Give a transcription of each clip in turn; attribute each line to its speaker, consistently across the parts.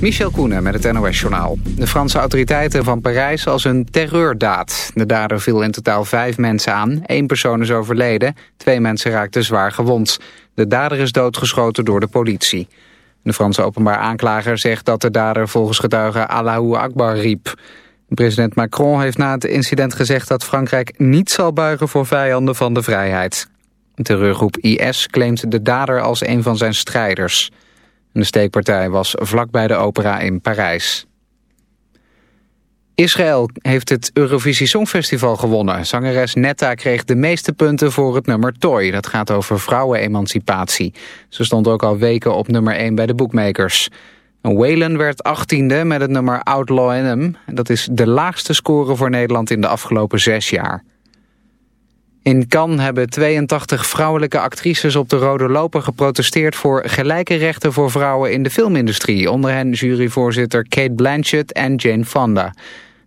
Speaker 1: Michel Koenen met het NOS-journaal. De Franse autoriteiten van Parijs als een terreurdaad. De dader viel in totaal vijf mensen aan. Eén persoon is overleden, twee mensen raakten zwaar gewond. De dader is doodgeschoten door de politie. De Franse openbaar aanklager zegt dat de dader volgens getuigen Allahu Akbar riep. President Macron heeft na het incident gezegd dat Frankrijk niet zal buigen voor vijanden van de vrijheid. De terreurgroep IS claimt de dader als een van zijn strijders. De steekpartij was vlakbij de opera in Parijs. Israël heeft het Eurovisie Songfestival gewonnen. Zangeres Netta kreeg de meeste punten voor het nummer Toy. Dat gaat over vrouwenemancipatie. Ze stond ook al weken op nummer 1 bij de bookmakers. Waylon werd 18e met het nummer Outlaw Him. Dat is de laagste score voor Nederland in de afgelopen zes jaar. In Cannes hebben 82 vrouwelijke actrices op de Rode Loper geprotesteerd voor gelijke rechten voor vrouwen in de filmindustrie. Onder hen juryvoorzitter Kate Blanchett en Jane Fonda.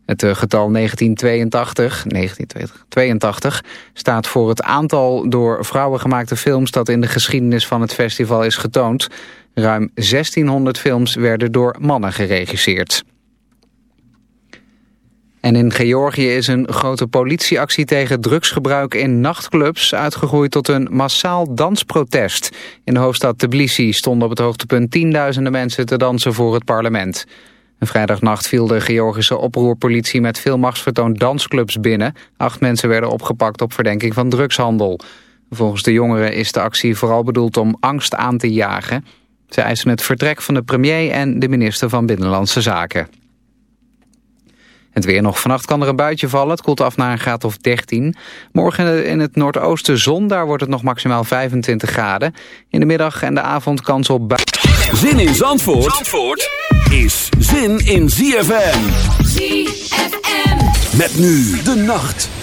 Speaker 1: Het eh, getal 1982, 1982 staat voor het aantal door vrouwen gemaakte films dat in de geschiedenis van het festival is getoond. Ruim 1600 films werden door mannen geregisseerd. En in Georgië is een grote politieactie tegen drugsgebruik in nachtclubs uitgegroeid tot een massaal dansprotest. In de hoofdstad Tbilisi stonden op het hoogtepunt tienduizenden mensen te dansen voor het parlement. Een vrijdagnacht viel de Georgische oproerpolitie met veel machtsvertoon dansclubs binnen. Acht mensen werden opgepakt op verdenking van drugshandel. Volgens de jongeren is de actie vooral bedoeld om angst aan te jagen. Ze eisen het vertrek van de premier en de minister van Binnenlandse Zaken. Het weer nog. Vannacht kan er een buitje vallen. Het koelt af naar een graad of 13. Morgen in het noordoosten zon. Daar wordt het nog maximaal 25 graden. In de middag en de avond kans op buien.
Speaker 2: Zin in Zandvoort, Zandvoort is zin in ZFM.
Speaker 3: ZFM.
Speaker 2: Met nu de nacht.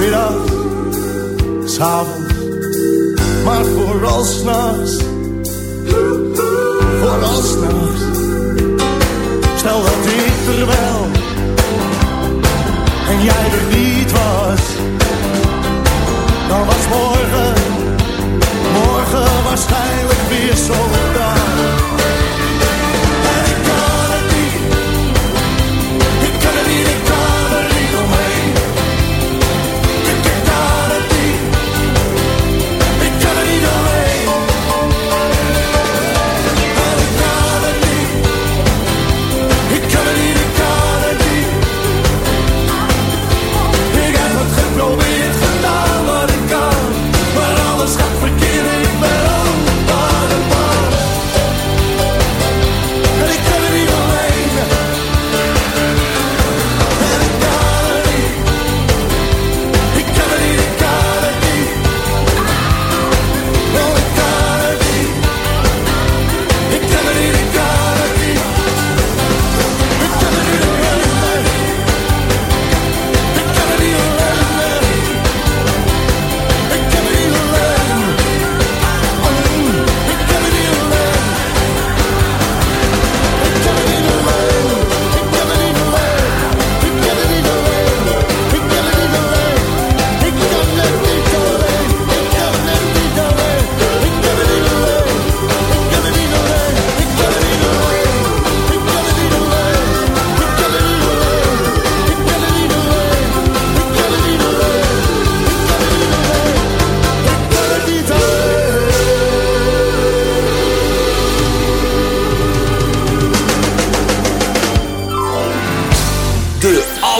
Speaker 4: middags, s'avonds, maar vooral s'nachts. Vooral s'nachts. Stel dat ik er wel en jij er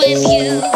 Speaker 5: with you.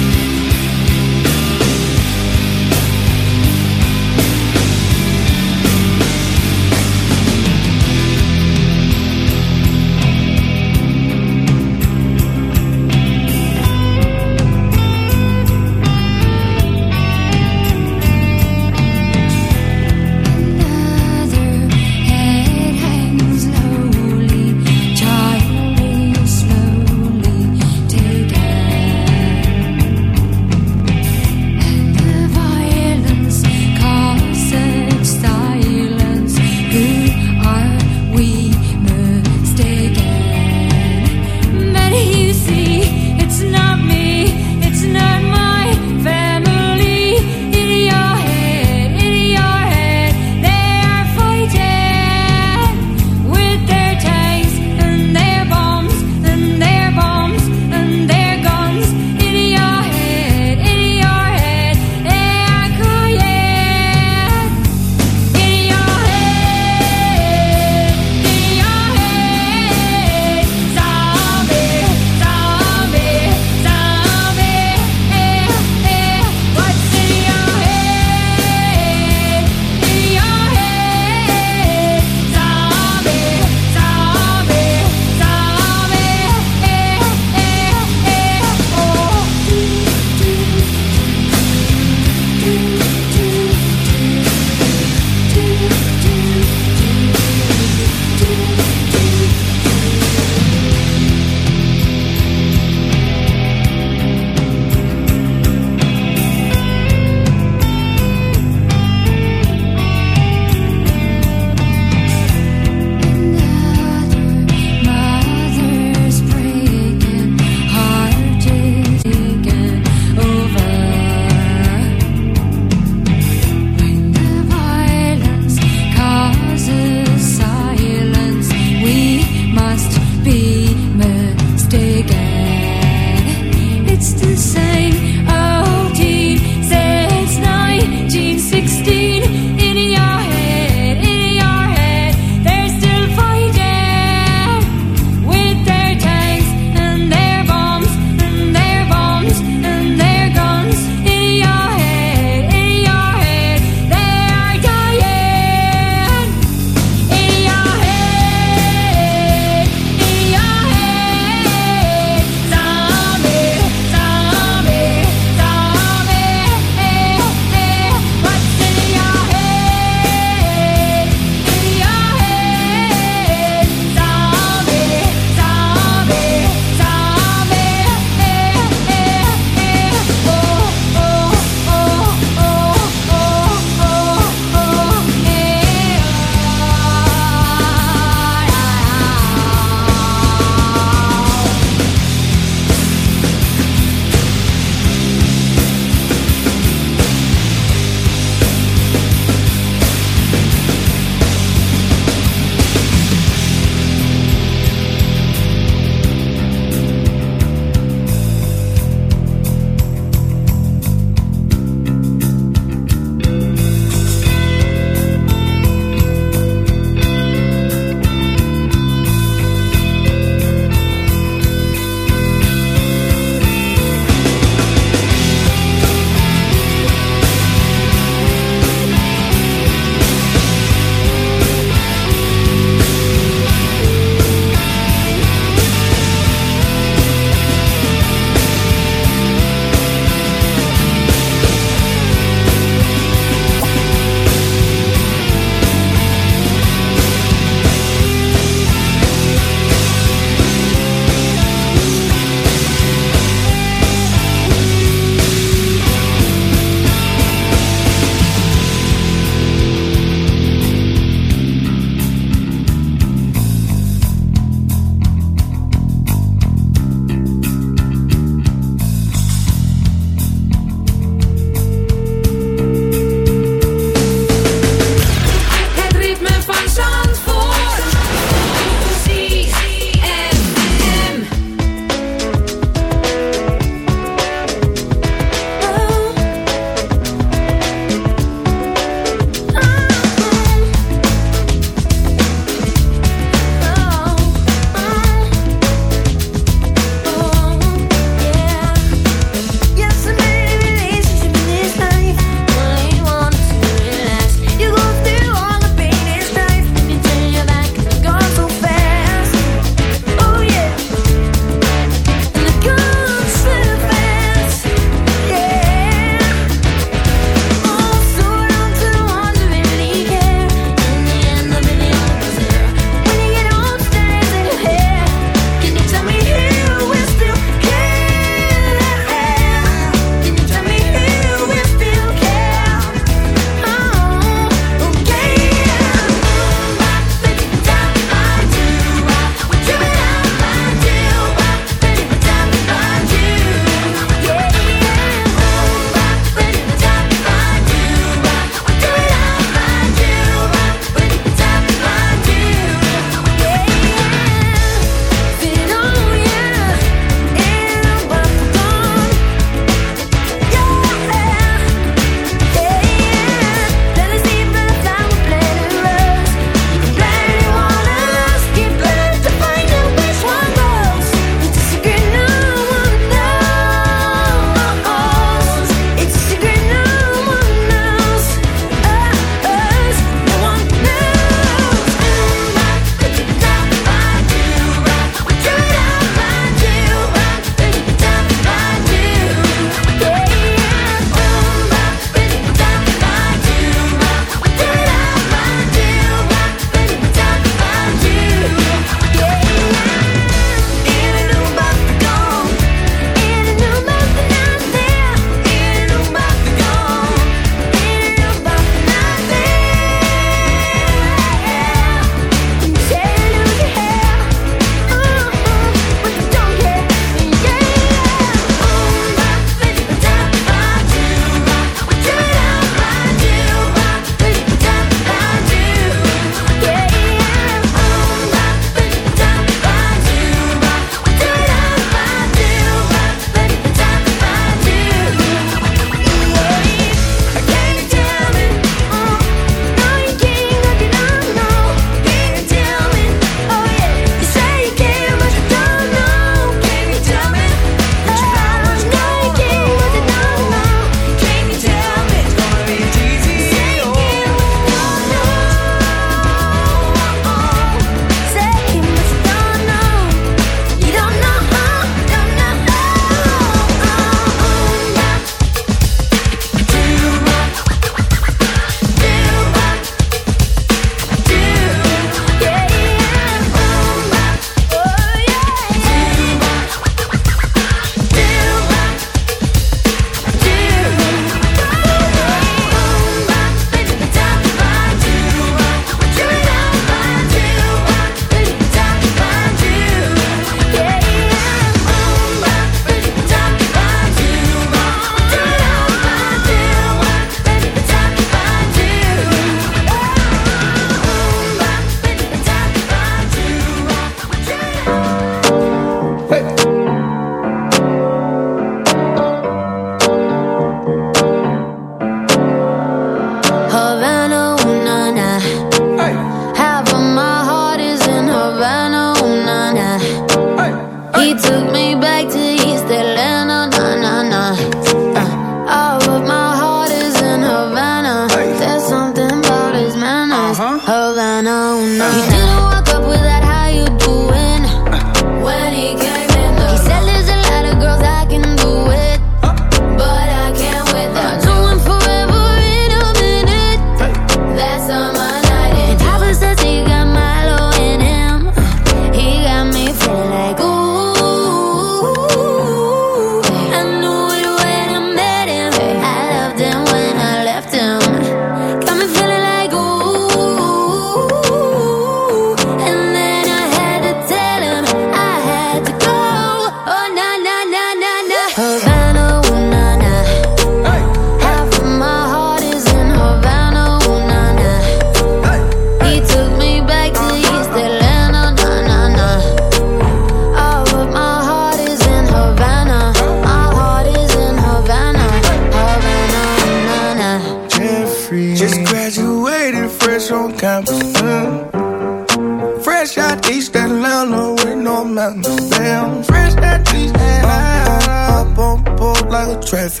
Speaker 6: 12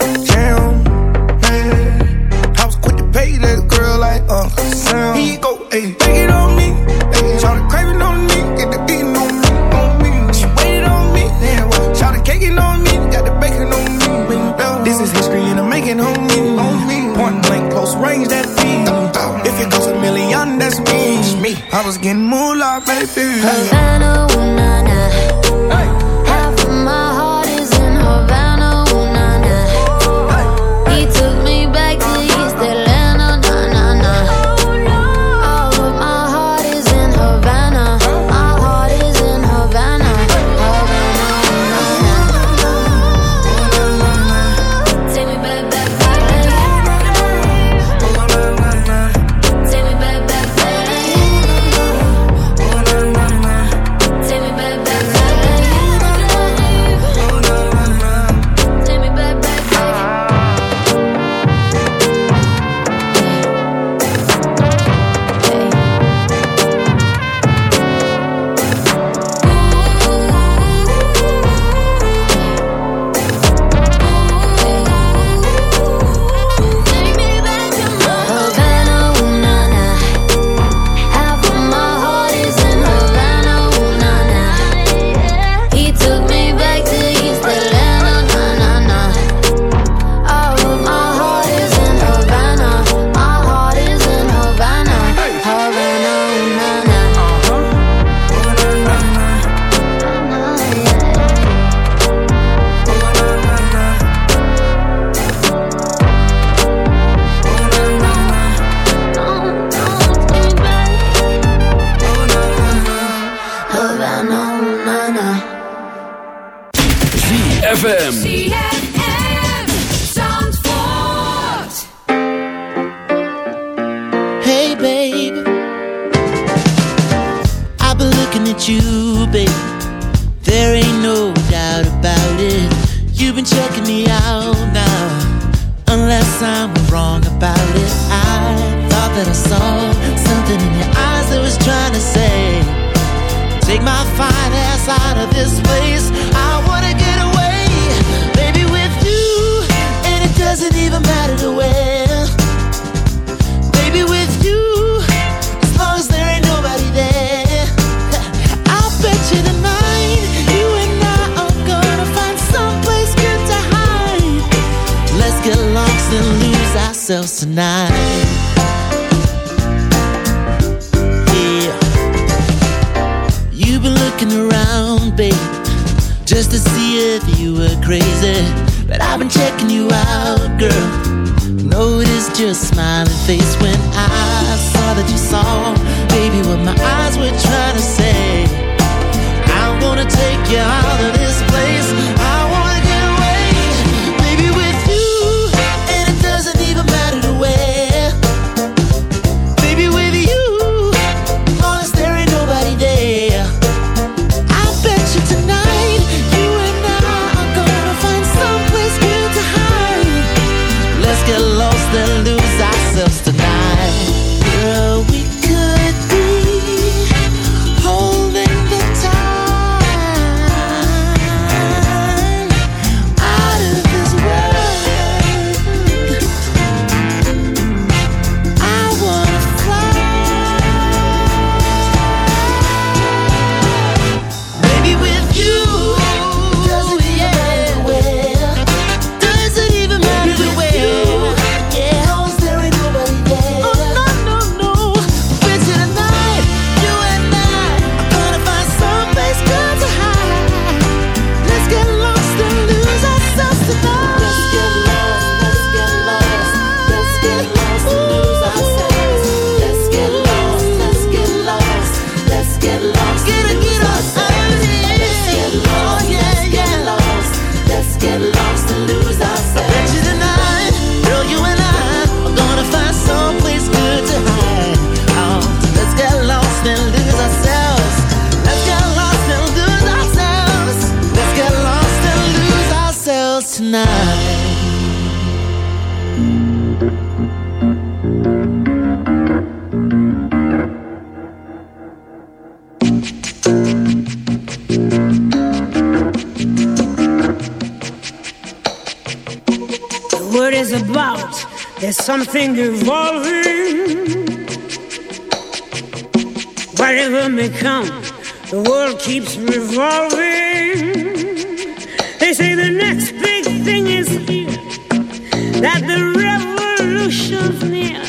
Speaker 6: revolution's near.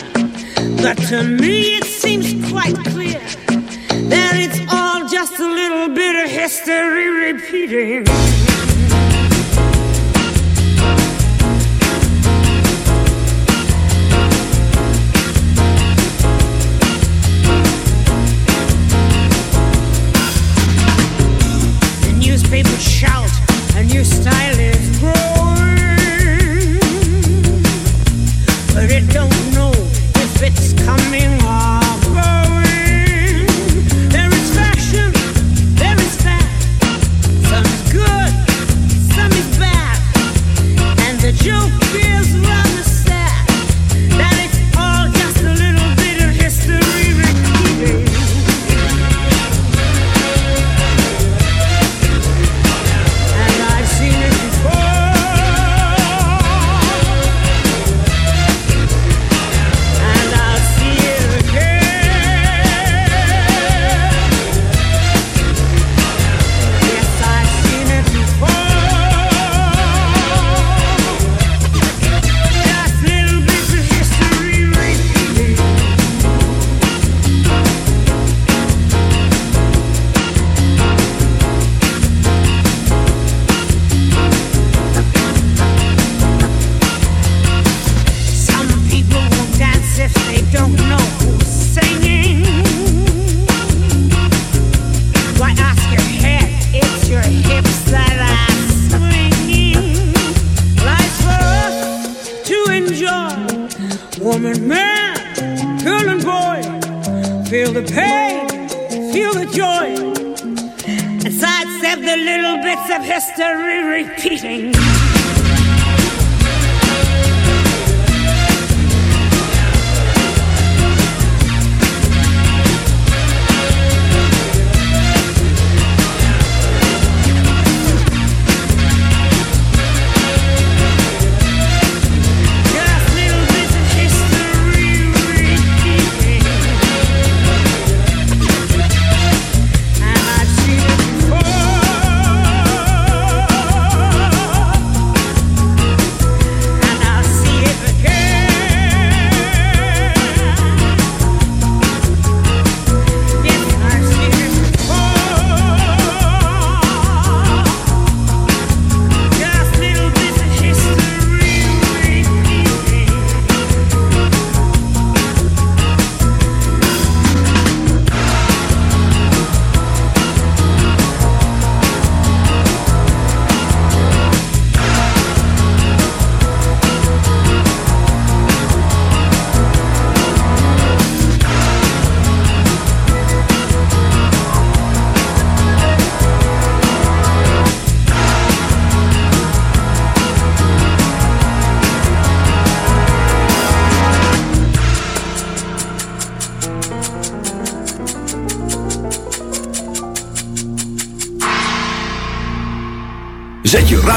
Speaker 6: But to me, it seems quite clear that it's all just a little bit of history repeating. Bits of history repeating.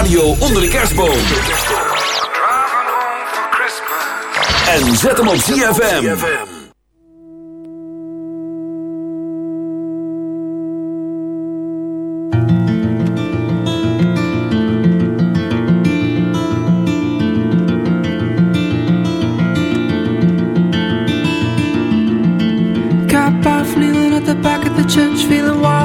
Speaker 2: Radio onder de kerstboom. En zet hem op ZFM.
Speaker 7: Cap off, kneeling at the back of the church, feeling water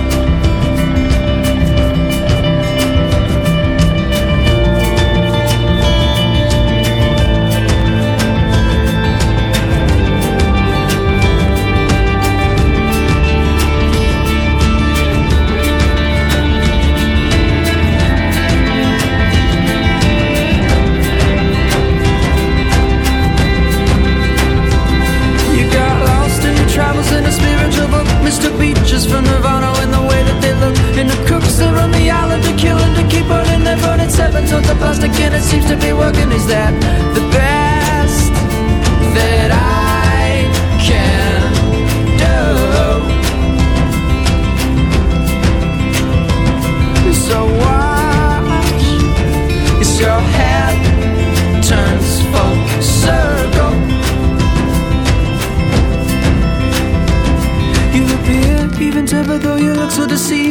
Speaker 8: to be working is that the best that I can do. So watch as your head turns full circle. You appear even tempered though you look so deceived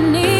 Speaker 9: need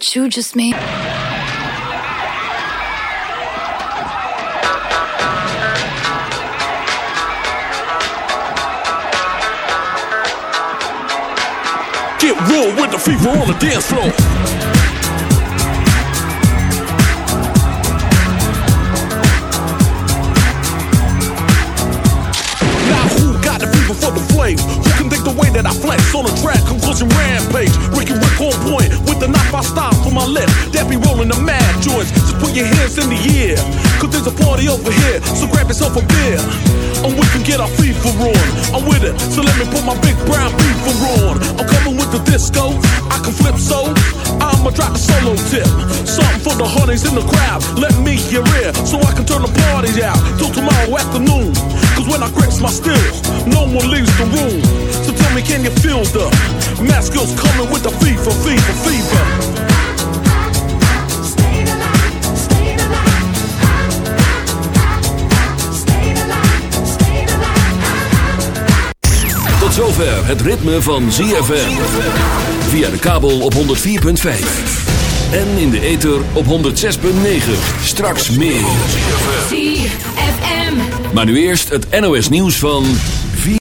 Speaker 8: What you just made.
Speaker 10: Get raw with the fever on the dance floor. The for the flame? Who can think the way that I flex on a track? Conclusion rampage. Ricky Rick on point with the knife I style for my left. That be rolling the mad joints. Just put your hands in the air. Cause there's a party over here. So grab yourself a beer. And we can get our fever on. I'm with it. So let me put my big brown beaver on. I'm coming with the disco. I can flip so. I'ma drop a solo tip. Something for the honeys in the crowd. Let me hear it. So I can turn the party out till tomorrow afternoon. Cause when I grips my stills, no one leaves the room. So tell me, can you feel the mask skills coming with the fever, fever, fever?
Speaker 2: Tot zover het ritme van ZFM. Via de kabel op 104.5. En in de ether op 106.9. Straks meer.
Speaker 11: ZFM.
Speaker 2: Maar nu eerst het NOS nieuws van...